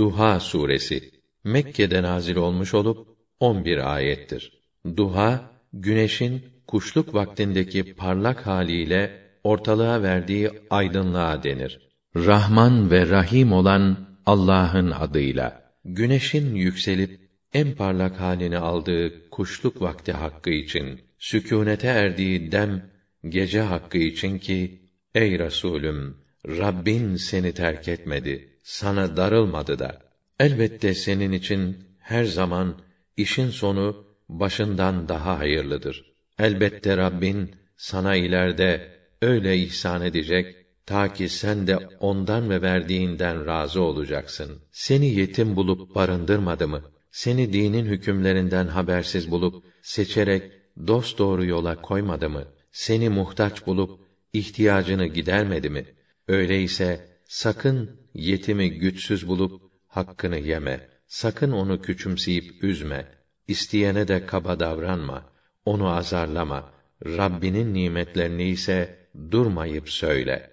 Duha suresi Mekke'de nazil olmuş olup 11 ayettir. Duha güneşin kuşluk vaktindeki parlak haliyle ortalığa verdiği aydınlığa denir. Rahman ve Rahim olan Allah'ın adıyla. Güneşin yükselip en parlak halini aldığı kuşluk vakti hakkı için, sükûnete erdiği dem gece hakkı için ki ey Resulüm Rabbin seni terk etmedi, sana darılmadı da. Elbette senin için her zaman işin sonu başından daha hayırlıdır. Elbette Rabbin sana ileride öyle ihsan edecek ta ki sen de ondan ve verdiğinden razı olacaksın. Seni yetim bulup barındırmadı mı? Seni dinin hükümlerinden habersiz bulup seçerek dost doğru yola koymadı mı? Seni muhtaç bulup ihtiyacını gidermedi mi? Öyleyse sakın yetimi güçsüz bulup hakkını yeme. Sakın onu küçümseyip üzme. İsteyene de kaba davranma. Onu azarlama. Rabbinin nimetlerini ise durmayıp söyle.